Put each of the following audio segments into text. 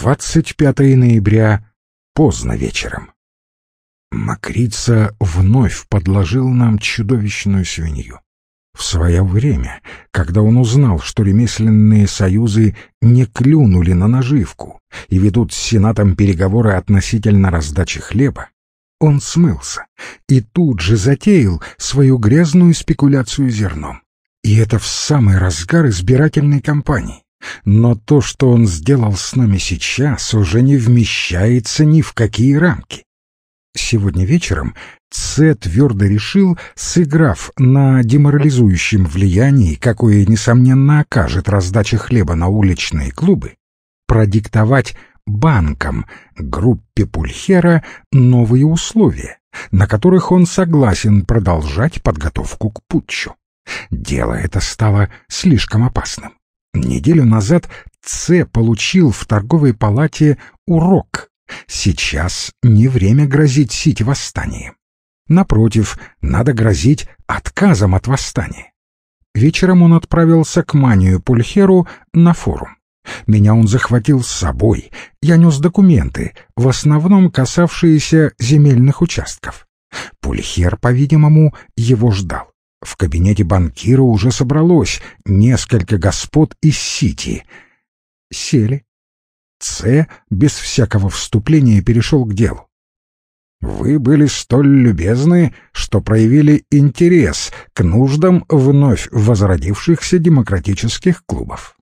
25 ноября, поздно вечером. Макрица вновь подложил нам чудовищную свинью. В свое время, когда он узнал, что ремесленные союзы не клюнули на наживку и ведут с Сенатом переговоры относительно раздачи хлеба, он смылся и тут же затеял свою грязную спекуляцию зерном. И это в самый разгар избирательной кампании. Но то, что он сделал с нами сейчас, уже не вмещается ни в какие рамки. Сегодня вечером Ц твердо решил, сыграв на деморализующем влиянии, какое, несомненно, окажет раздача хлеба на уличные клубы, продиктовать банкам, группе Пульхера, новые условия, на которых он согласен продолжать подготовку к путчу. Дело это стало слишком опасным. Неделю назад Ц получил в торговой палате урок. Сейчас не время грозить сить восстанием. Напротив, надо грозить отказом от восстания. Вечером он отправился к Манию Пульхеру на форум. Меня он захватил с собой. Я нес документы, в основном касавшиеся земельных участков. Пульхер, по-видимому, его ждал. В кабинете банкира уже собралось несколько господ из Сити. Сели. Ц без всякого вступления перешел к делу. Вы были столь любезны, что проявили интерес к нуждам вновь возродившихся демократических клубов.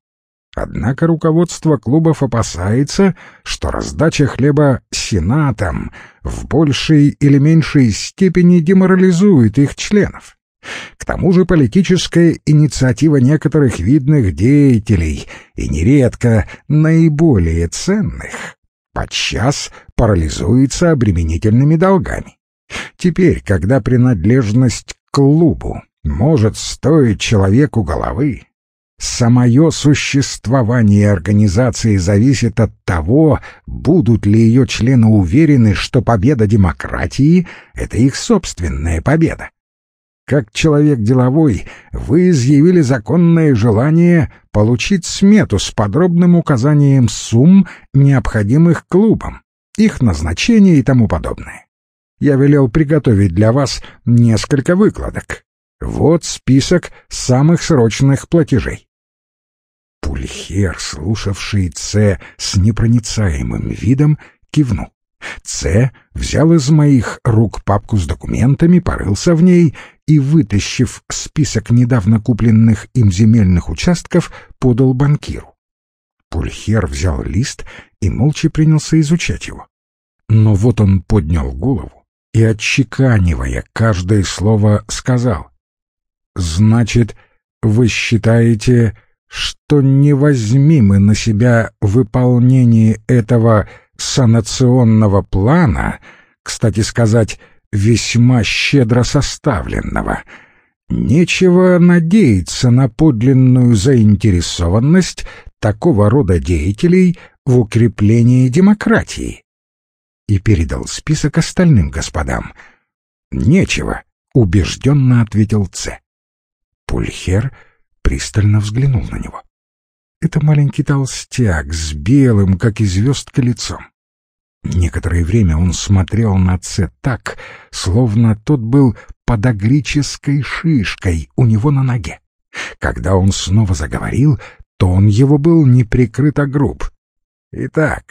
Однако руководство клубов опасается, что раздача хлеба сенатом в большей или меньшей степени деморализует их членов. К тому же политическая инициатива некоторых видных деятелей и нередко наиболее ценных подчас парализуется обременительными долгами. Теперь, когда принадлежность к клубу может стоить человеку головы, самое существование организации зависит от того, будут ли ее члены уверены, что победа демократии — это их собственная победа. Как человек деловой, вы изъявили законное желание получить смету с подробным указанием сумм, необходимых клубам, их назначения и тому подобное. Я велел приготовить для вас несколько выкладок. Вот список самых срочных платежей. Пульхер, слушавший Ц с непроницаемым видом, кивнул. Ц взял из моих рук папку с документами, порылся в ней и, вытащив список недавно купленных им земельных участков, подал банкиру. Пульхер взял лист и молча принялся изучать его. Но вот он поднял голову и, отчеканивая каждое слово, сказал. «Значит, вы считаете, что не на себя выполнение этого санационного плана, кстати сказать, весьма щедро составленного. Нечего надеяться на подлинную заинтересованность такого рода деятелей в укреплении демократии. И передал список остальным господам. «Нечего», — убежденно ответил Ц. Пульхер пристально взглянул на него. Это маленький толстяк с белым, как и звездка, лицом. Некоторое время он смотрел на Ц так, словно тот был подогрической шишкой у него на ноге. Когда он снова заговорил, тон его был неприкрыто груб. «Итак,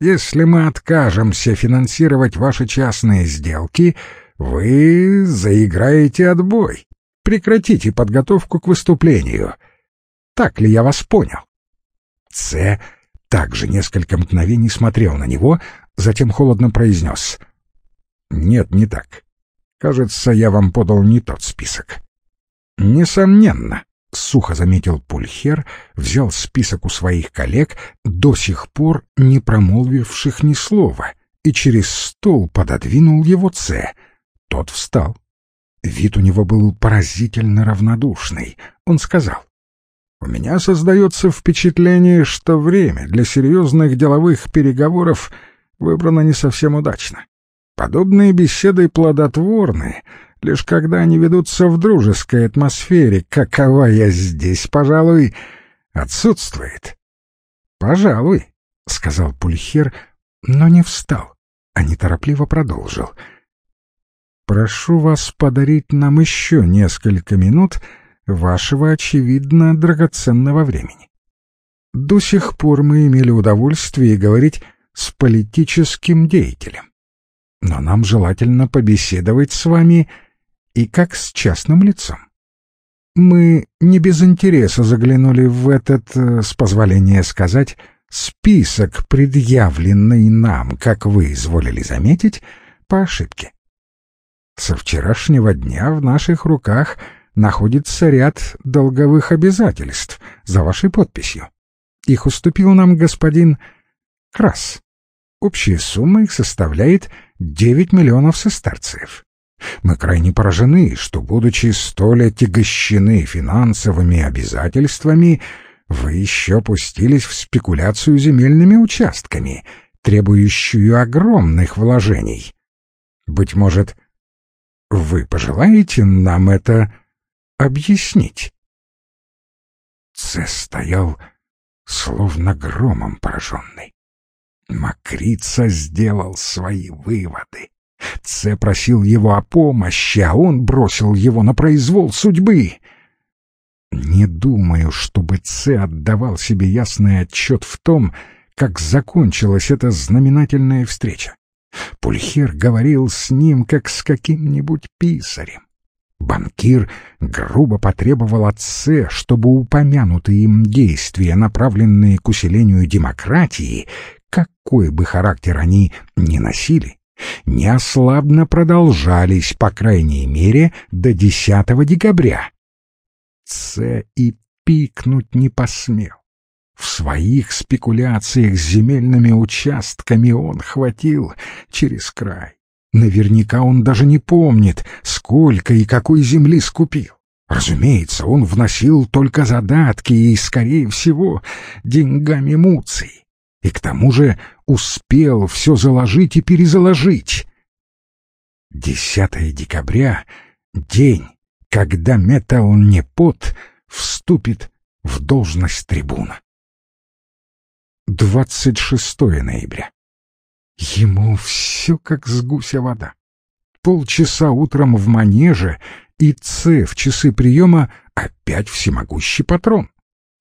если мы откажемся финансировать ваши частные сделки, вы заиграете отбой. Прекратите подготовку к выступлению. Так ли я вас понял?» Ц также несколько мгновений смотрел на него, затем холодно произнес. «Нет, не так. Кажется, я вам подал не тот список». «Несомненно», — сухо заметил Пульхер, взял список у своих коллег, до сих пор не промолвивших ни слова, и через стол пододвинул его Ц. Тот встал. Вид у него был поразительно равнодушный. Он сказал, «У меня создается впечатление, что время для серьезных деловых переговоров — выбрано не совсем удачно. Подобные беседы плодотворны, лишь когда они ведутся в дружеской атмосфере, какова я здесь, пожалуй, отсутствует. Пожалуй, — сказал Пульхер, но не встал, а неторопливо продолжил. «Прошу вас подарить нам еще несколько минут вашего, очевидно, драгоценного времени. До сих пор мы имели удовольствие говорить с политическим деятелем. Но нам желательно побеседовать с вами и как с частным лицом. Мы не без интереса заглянули в этот, э, с позволения сказать, список, предъявленный нам, как вы изволили заметить, по ошибке. Со вчерашнего дня в наших руках находится ряд долговых обязательств за вашей подписью. Их уступил нам господин Крас. Общая сумма их составляет 9 миллионов сестерциев. Мы крайне поражены, что, будучи столь отягощены финансовыми обязательствами, вы еще пустились в спекуляцию земельными участками, требующую огромных вложений. Быть может, вы пожелаете нам это объяснить?» Це стоял, словно громом пораженный. Макрица сделал свои выводы. Це просил его о помощи, а он бросил его на произвол судьбы. Не думаю, чтобы Це отдавал себе ясный отчет в том, как закончилась эта знаменательная встреча. Пульхер говорил с ним, как с каким-нибудь писарем. Банкир грубо потребовал от Це, чтобы упомянутые им действия, направленные к усилению демократии, какой бы характер они ни носили, неослабно продолжались, по крайней мере, до 10 декабря. Ц и пикнуть не посмел. В своих спекуляциях с земельными участками он хватил через край. Наверняка он даже не помнит, сколько и какой земли скупил. Разумеется, он вносил только задатки и, скорее всего, деньгами Муции и к тому же успел все заложить и перезаложить. 10 декабря — день, когда Металл-Непот вступит в должность трибуна. 26 ноября. Ему все как с гуся вода. Полчаса утром в манеже и Ц в часы приема опять всемогущий патрон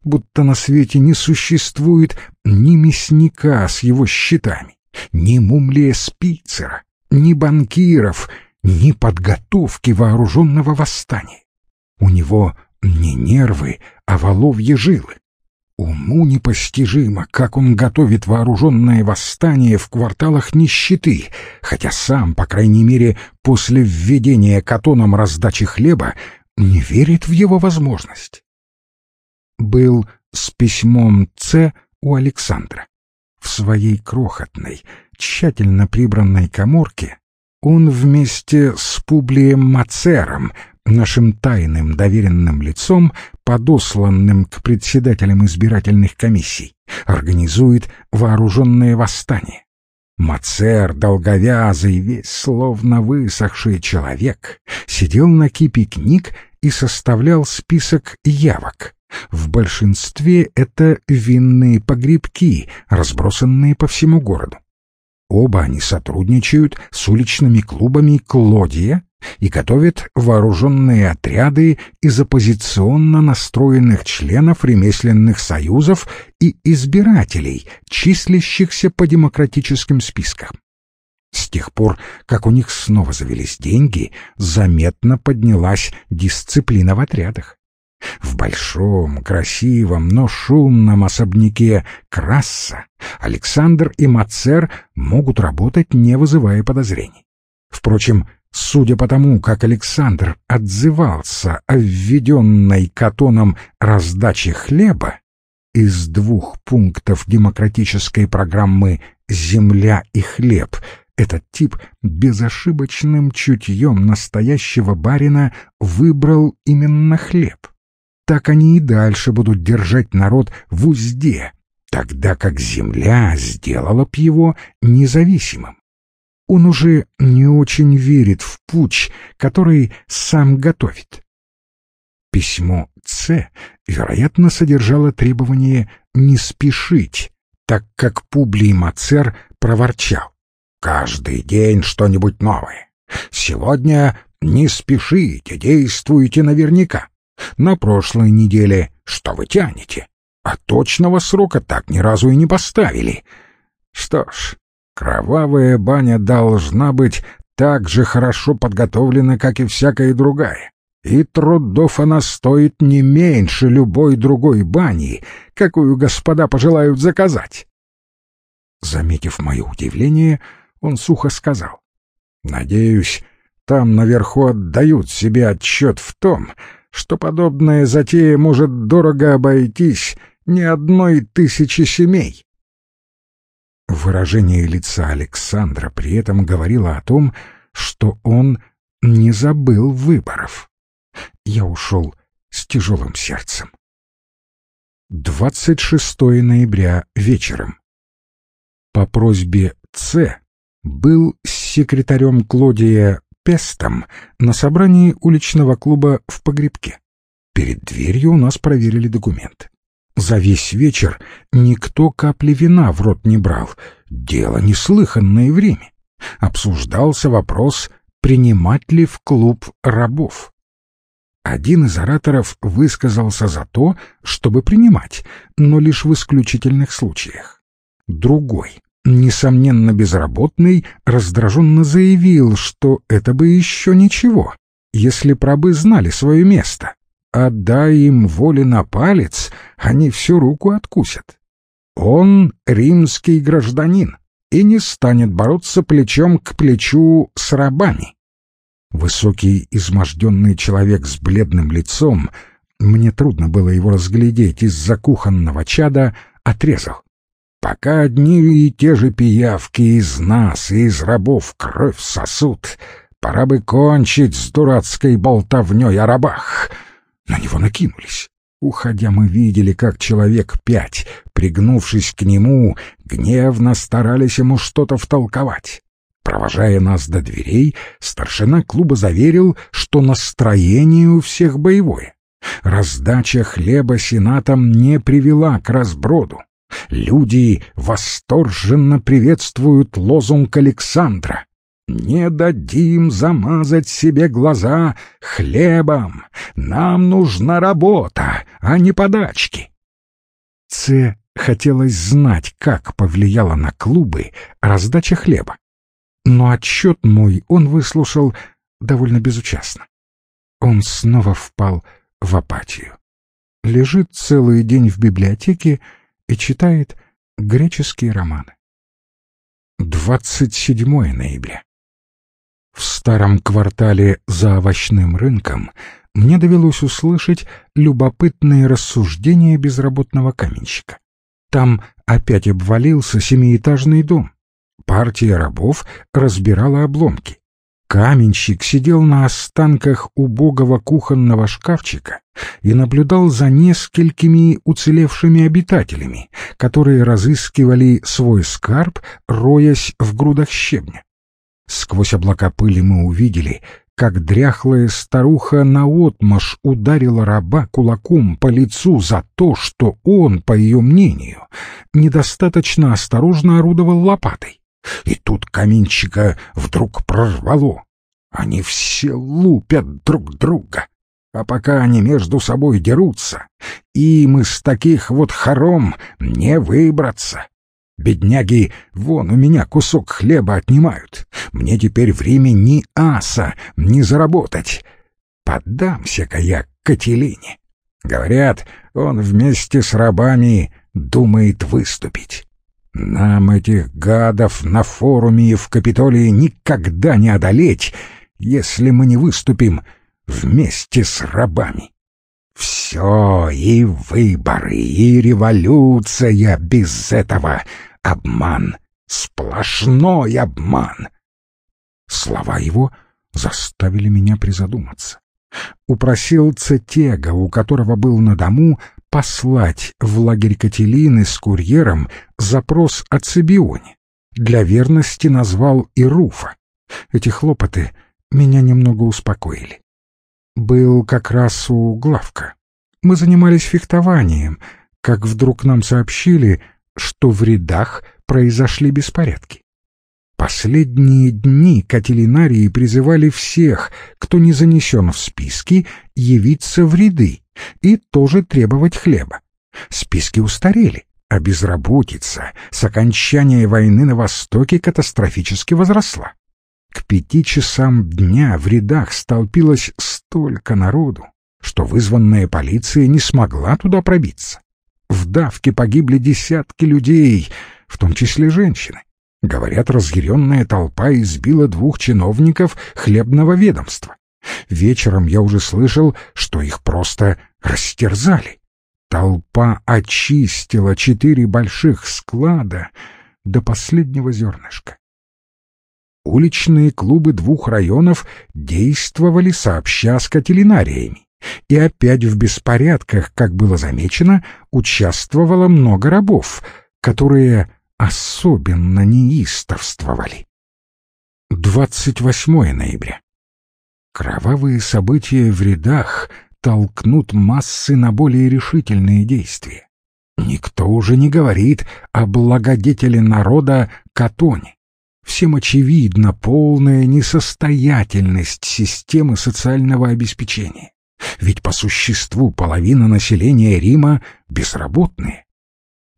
будто на свете не существует ни мясника с его щитами, ни мумлия Спицера, ни банкиров, ни подготовки вооруженного восстания. У него не нервы, а воловьи жилы. Уму непостижимо, как он готовит вооруженное восстание в кварталах нищеты, хотя сам, по крайней мере, после введения катоном раздачи хлеба, не верит в его возможность был с письмом Ц у Александра. В своей крохотной, тщательно прибранной коморке он вместе с Публием Мацером, нашим тайным доверенным лицом, подосланным к председателям избирательных комиссий, организует вооруженное восстание. Мацер, долговязый, весь словно высохший человек, сидел на кипе книг и составлял список явок, в большинстве это винные погребки, разбросанные по всему городу. Оба они сотрудничают с уличными клубами «Клодия» и готовят вооруженные отряды из оппозиционно настроенных членов ремесленных союзов и избирателей, числящихся по демократическим спискам. С тех пор, как у них снова завелись деньги, заметно поднялась дисциплина в отрядах. В большом, красивом, но шумном особняке Красса Александр и Мацер могут работать, не вызывая подозрений. Впрочем, судя по тому, как Александр отзывался о введенной Катоном раздаче хлеба, из двух пунктов демократической программы «Земля и хлеб» этот тип безошибочным чутьем настоящего барина выбрал именно хлеб так они и дальше будут держать народ в узде, тогда как земля сделала б его независимым. Он уже не очень верит в путь, который сам готовит. Письмо Ц, вероятно, содержало требование не спешить, так как Публий Мацер проворчал. «Каждый день что-нибудь новое. Сегодня не спешите, действуйте наверняка. На прошлой неделе что вы тянете? А точного срока так ни разу и не поставили. Что ж, кровавая баня должна быть так же хорошо подготовлена, как и всякая другая. И трудов она стоит не меньше любой другой бани, какую господа пожелают заказать. Заметив мое удивление, он сухо сказал. «Надеюсь, там наверху отдают себе отчет в том, что подобная затея может дорого обойтись ни одной тысячи семей. Выражение лица Александра при этом говорило о том, что он не забыл выборов. Я ушел с тяжелым сердцем. 26 ноября вечером. По просьбе Ц был с секретарем Клодия Пестом на собрании уличного клуба в Погребке. Перед дверью у нас проверили документы. За весь вечер никто капли вина в рот не брал. Дело неслыханное время. Обсуждался вопрос, принимать ли в клуб рабов. Один из ораторов высказался за то, чтобы принимать, но лишь в исключительных случаях. Другой, несомненно безработный, раздраженно заявил, что это бы еще ничего, если прабы знали свое место. Отдай им воли на палец, они всю руку откусят. Он римский гражданин и не станет бороться плечом к плечу с рабами. Высокий, изможденный человек с бледным лицом, мне трудно было его разглядеть из-за кухонного чада, отрезал. Пока одни и те же пиявки из нас и из рабов кровь сосут, пора бы кончить с дурацкой болтовней о рабах. На него накинулись. Уходя, мы видели, как человек пять, пригнувшись к нему, гневно старались ему что-то втолковать. Провожая нас до дверей, старшина клуба заверил, что настроение у всех боевое. Раздача хлеба сенатом не привела к разброду. Люди восторженно приветствуют лозунг Александра. Не дадим замазать себе глаза хлебом. Нам нужна работа, а не подачки. Ц хотелось знать, как повлияла на клубы раздача хлеба. Но отчет мой он выслушал довольно безучастно. Он снова впал в апатию. Лежит целый день в библиотеке и читает греческие романы. 27 ноября. В старом квартале за овощным рынком мне довелось услышать любопытные рассуждения безработного каменщика. Там опять обвалился семиэтажный дом. Партия рабов разбирала обломки. Каменщик сидел на останках убогого кухонного шкафчика и наблюдал за несколькими уцелевшими обитателями, которые разыскивали свой скарб, роясь в грудах щебня. Сквозь облака пыли мы увидели, как дряхлая старуха наотмашь ударила раба кулаком по лицу за то, что он, по ее мнению, недостаточно осторожно орудовал лопатой. И тут каминчика вдруг прорвало. Они все лупят друг друга. А пока они между собой дерутся, им из таких вот хором не выбраться. Бедняги вон у меня кусок хлеба отнимают. Мне теперь в Риме ни аса не заработать. Поддамся-ка я Кателине. Говорят, он вместе с рабами думает выступить. Нам этих гадов на форуме и в Капитолии никогда не одолеть, если мы не выступим вместе с рабами. Все, и выборы, и революция без этого. Обман, сплошной обман. Слова его заставили меня призадуматься. Упросил Цетега, у которого был на дому, послать в лагерь Кателины с курьером запрос о Цибионе. Для верности назвал и Руфа. Эти хлопоты меня немного успокоили был как раз у главка. Мы занимались фехтованием, как вдруг нам сообщили, что в рядах произошли беспорядки. Последние дни катилинарии призывали всех, кто не занесен в списки, явиться в ряды и тоже требовать хлеба. Списки устарели, а безработица с окончания войны на Востоке катастрофически возросла. К пяти часам дня в рядах столпилось столько народу, что вызванная полиция не смогла туда пробиться. В давке погибли десятки людей, в том числе женщины. Говорят, разъяренная толпа избила двух чиновников хлебного ведомства. Вечером я уже слышал, что их просто растерзали. Толпа очистила четыре больших склада до последнего зернышка. Уличные клубы двух районов действовали сообща с кателинариями, и опять в беспорядках, как было замечено, участвовало много рабов, которые особенно неистовствовали. 28 ноября. Кровавые события в рядах толкнут массы на более решительные действия. Никто уже не говорит о благодетеле народа Катоне. Всем очевидна полная несостоятельность системы социального обеспечения. Ведь по существу половина населения Рима безработные.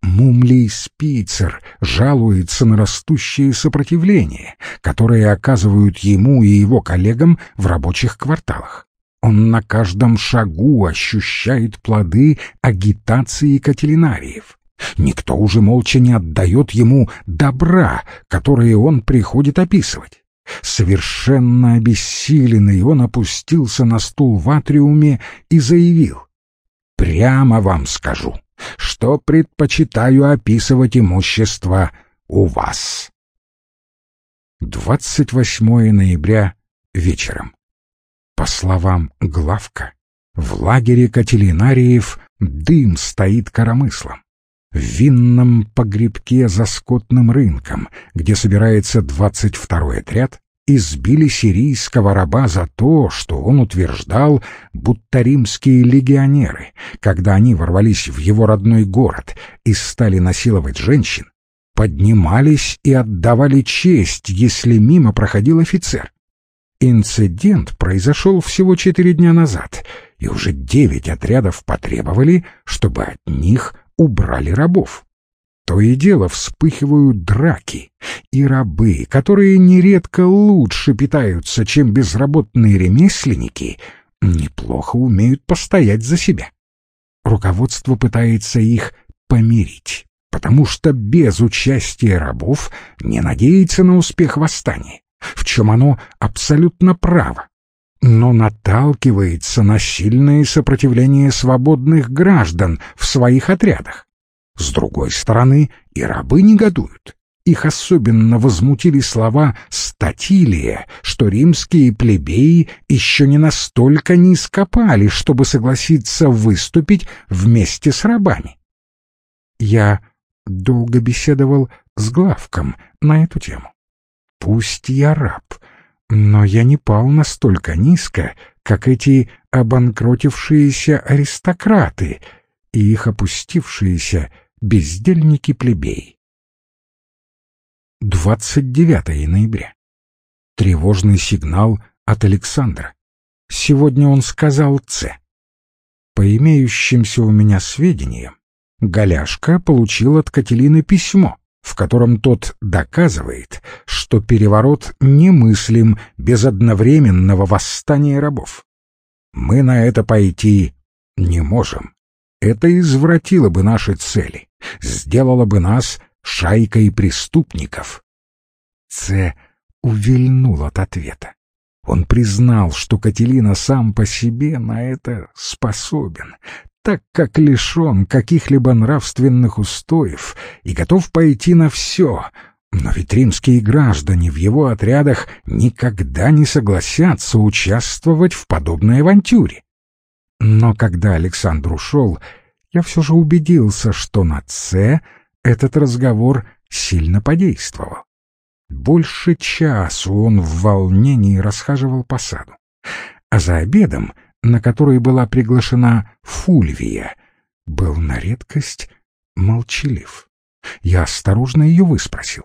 Мумлей Спицер жалуется на растущее сопротивление, которое оказывают ему и его коллегам в рабочих кварталах. Он на каждом шагу ощущает плоды агитации кателинариев. Никто уже молча не отдает ему добра, которое он приходит описывать. Совершенно обессиленный он опустился на стул в атриуме и заявил. «Прямо вам скажу, что предпочитаю описывать имущество у вас». 28 ноября вечером. По словам Главка, в лагере Кателинариев дым стоит коромыслом. В винном погребке за скотным рынком, где собирается двадцать второй отряд, избили сирийского раба за то, что он утверждал, будто римские легионеры, когда они ворвались в его родной город и стали насиловать женщин, поднимались и отдавали честь, если мимо проходил офицер. Инцидент произошел всего четыре дня назад, и уже девять отрядов потребовали, чтобы от них убрали рабов. То и дело вспыхивают драки, и рабы, которые нередко лучше питаются, чем безработные ремесленники, неплохо умеют постоять за себя. Руководство пытается их помирить, потому что без участия рабов не надеется на успех восстания, в чем оно абсолютно право но наталкивается на сильное сопротивление свободных граждан в своих отрядах. С другой стороны, и рабы негодуют. Их особенно возмутили слова Статилия, что римские плебеи еще не настолько низко пали, чтобы согласиться выступить вместе с рабами. Я долго беседовал с Главком на эту тему. Пусть я раб, но я не пал настолько низко, как эти обанкротившиеся аристократы и их опустившиеся бездельники-плебеи. 29 ноября. Тревожный сигнал от Александра. Сегодня он сказал «Ц». По имеющимся у меня сведениям, Голяшка получил от Кателины письмо, в котором тот доказывает, что переворот немыслим без одновременного восстания рабов. Мы на это пойти не можем. Это извратило бы наши цели, сделало бы нас шайкой преступников. Ц увильнул от ответа. Он признал, что Кателина сам по себе на это способен, так как лишен каких-либо нравственных устоев и готов пойти на все, но ведь римские граждане в его отрядах никогда не согласятся участвовать в подобной авантюре. Но когда Александр ушел, я все же убедился, что на «Ц» этот разговор сильно подействовал. Больше часу он в волнении расхаживал по саду, а за обедом — на который была приглашена Фульвия, был на редкость молчалив. Я осторожно ее выспросил.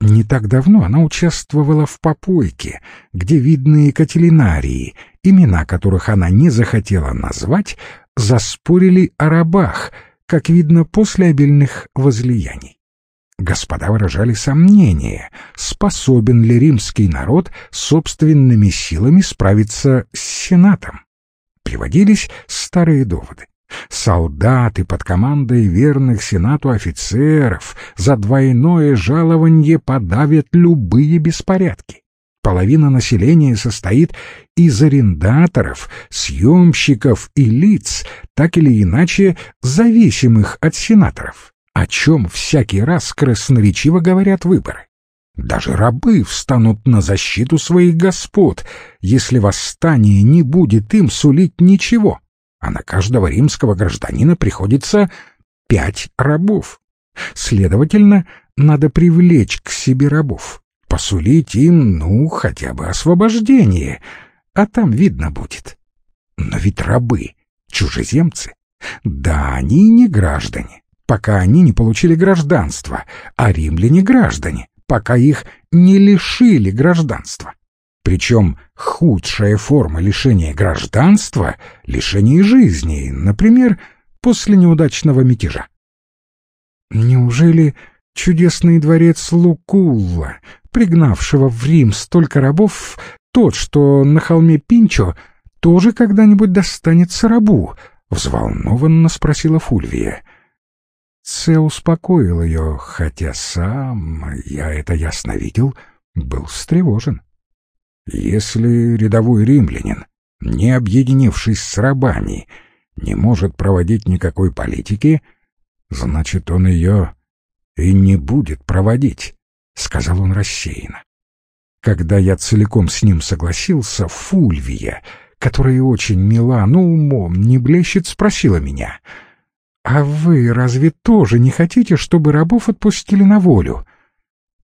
Не так давно она участвовала в попойке, где видные кателинарии, имена которых она не захотела назвать, заспорили о рабах, как видно после обильных возлияний. Господа выражали сомнение, способен ли римский народ собственными силами справиться с сенатом. Приводились старые доводы. Солдаты под командой верных сенату офицеров за двойное жалование подавят любые беспорядки. Половина населения состоит из арендаторов, съемщиков и лиц, так или иначе зависимых от сенаторов, о чем всякий раз красноречиво говорят выборы. Даже рабы встанут на защиту своих господ, если восстание не будет им сулить ничего, а на каждого римского гражданина приходится пять рабов. Следовательно, надо привлечь к себе рабов, посулить им, ну, хотя бы освобождение, а там видно будет. Но ведь рабы — чужеземцы. Да, они не граждане, пока они не получили гражданство, а римляне — граждане, пока их не лишили гражданства. Причем худшая форма лишения гражданства — лишение жизни, например, после неудачного мятежа. Неужели чудесный дворец Лукулла, пригнавшего в Рим столько рабов, тот, что на холме Пинчо, тоже когда-нибудь достанется рабу? — взволнованно спросила Фульвия. Це успокоил ее, хотя сам, я это ясно видел, был встревожен. Если рядовой римлянин, не объединившись с рабами, не может проводить никакой политики, значит, он ее и не будет проводить, — сказал он рассеянно. Когда я целиком с ним согласился, Фульвия, которая очень мила, но умом не блещет, спросила меня, «А вы разве тоже не хотите, чтобы рабов отпустили на волю?»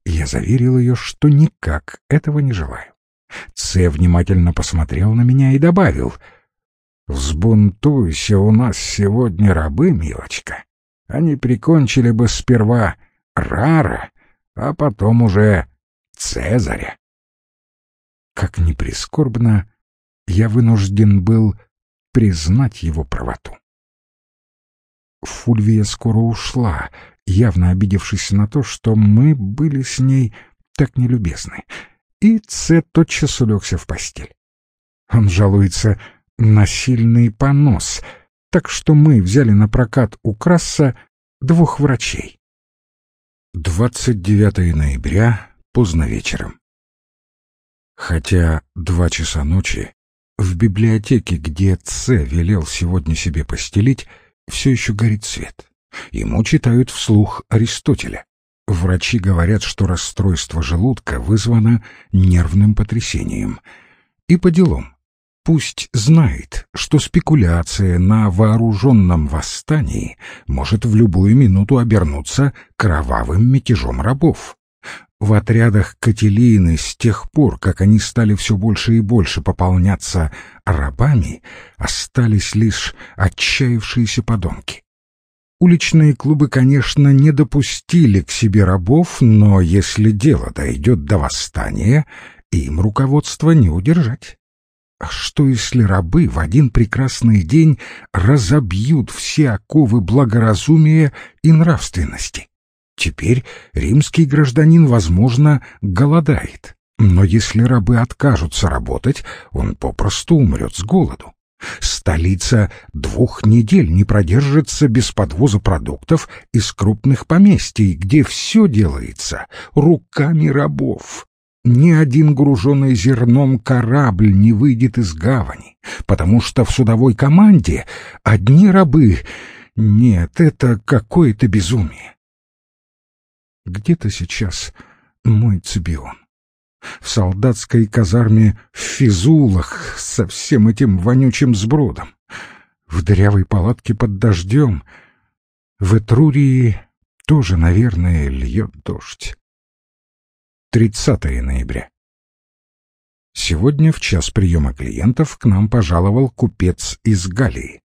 Я заверил ее, что никак этого не желаю. Це внимательно посмотрел на меня и добавил. «Взбунтуйся у нас сегодня рабы, милочка. Они прикончили бы сперва Рара, а потом уже Цезаря». Как ни прискорбно, я вынужден был признать его правоту. Фульвия скоро ушла, явно обидевшись на то, что мы были с ней так нелюбезны, и Ц тотчас улегся в постель. Он жалуется на сильный понос, так что мы взяли на прокат у Краса двух врачей. 29 ноября, поздно вечером. Хотя два часа ночи, в библиотеке, где Ц велел сегодня себе постелить, все еще горит свет. Ему читают вслух Аристотеля. Врачи говорят, что расстройство желудка вызвано нервным потрясением. И по делам. Пусть знает, что спекуляция на вооруженном восстании может в любую минуту обернуться кровавым мятежом рабов. В отрядах Кателины с тех пор, как они стали все больше и больше пополняться рабами, остались лишь отчаявшиеся подонки. Уличные клубы, конечно, не допустили к себе рабов, но если дело дойдет до восстания, им руководство не удержать. А что, если рабы в один прекрасный день разобьют все оковы благоразумия и нравственности? Теперь римский гражданин, возможно, голодает, но если рабы откажутся работать, он попросту умрет с голоду. Столица двух недель не продержится без подвоза продуктов из крупных поместий, где все делается руками рабов. Ни один груженный зерном корабль не выйдет из гавани, потому что в судовой команде одни рабы. Нет, это какое-то безумие. Где-то сейчас мой Цибион в солдатской казарме в Физулах со всем этим вонючим сбродом, в дырявой палатке под дождем, в Этрурии тоже, наверное, льет дождь. 30 ноября. Сегодня в час приема клиентов к нам пожаловал купец из Галлии.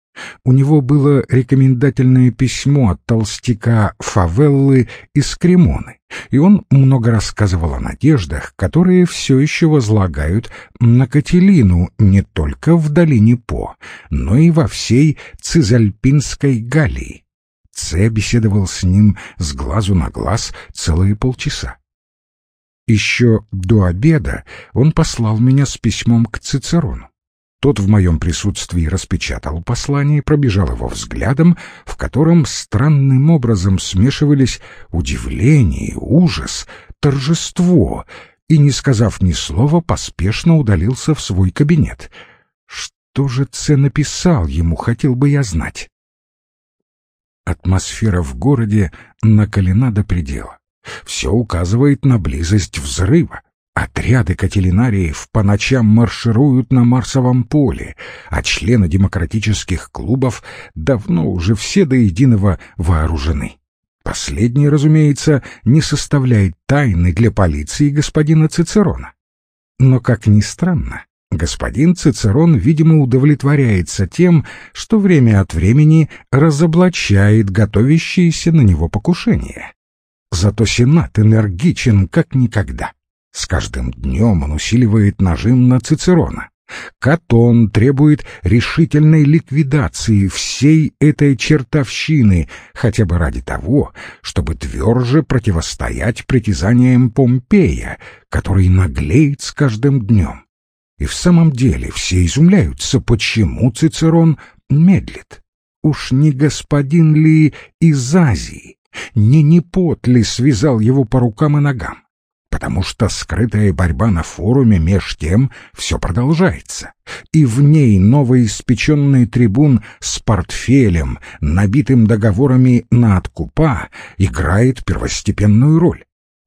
У него было рекомендательное письмо от толстяка Фавеллы из Кремоны, и он много рассказывал о надеждах, которые все еще возлагают на Кателину не только в долине По, но и во всей Цизальпинской Галлии. Це беседовал с ним с глазу на глаз целые полчаса. Еще до обеда он послал меня с письмом к Цицерону. Тот в моем присутствии распечатал послание, пробежал его взглядом, в котором странным образом смешивались удивление, ужас, торжество, и, не сказав ни слова, поспешно удалился в свой кабинет. Что же Це написал ему, хотел бы я знать. Атмосфера в городе накалена до предела. Все указывает на близость взрыва. Отряды кателинариев по ночам маршируют на Марсовом поле, а члены демократических клубов давно уже все до единого вооружены. Последний, разумеется, не составляет тайны для полиции господина Цицерона. Но, как ни странно, господин Цицерон, видимо, удовлетворяется тем, что время от времени разоблачает готовящиеся на него покушения. Зато Сенат энергичен как никогда. С каждым днем он усиливает нажим на Цицерона. Катон требует решительной ликвидации всей этой чертовщины, хотя бы ради того, чтобы тверже противостоять притязаниям Помпея, который наглеет с каждым днем. И в самом деле все изумляются, почему Цицерон медлит. Уж не господин ли из Азии, не непот ли связал его по рукам и ногам? Потому что скрытая борьба на форуме меж тем все продолжается, и в ней новоиспеченный трибун с портфелем, набитым договорами на откупа, играет первостепенную роль.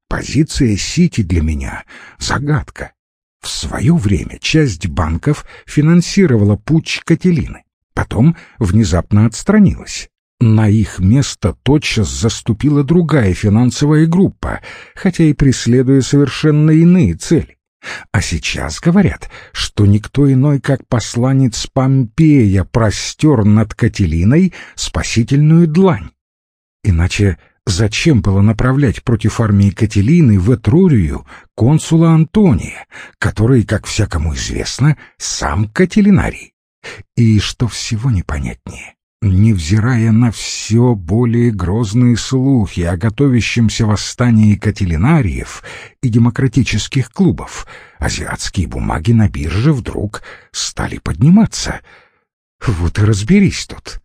Позиция Сити для меня — загадка. В свое время часть банков финансировала путь Кателины, потом внезапно отстранилась. На их место тотчас заступила другая финансовая группа, хотя и преследуя совершенно иные цели. А сейчас говорят, что никто иной, как посланец Помпея, простер над Кателиной спасительную длань. Иначе зачем было направлять против армии Кателины в Этрурию консула Антония, который, как всякому известно, сам Кателинарий? И что всего непонятнее, невзирая на все более грозные слухи о готовящемся восстании кателинариев и демократических клубов, азиатские бумаги на бирже вдруг стали подниматься. Вот и разберись тут.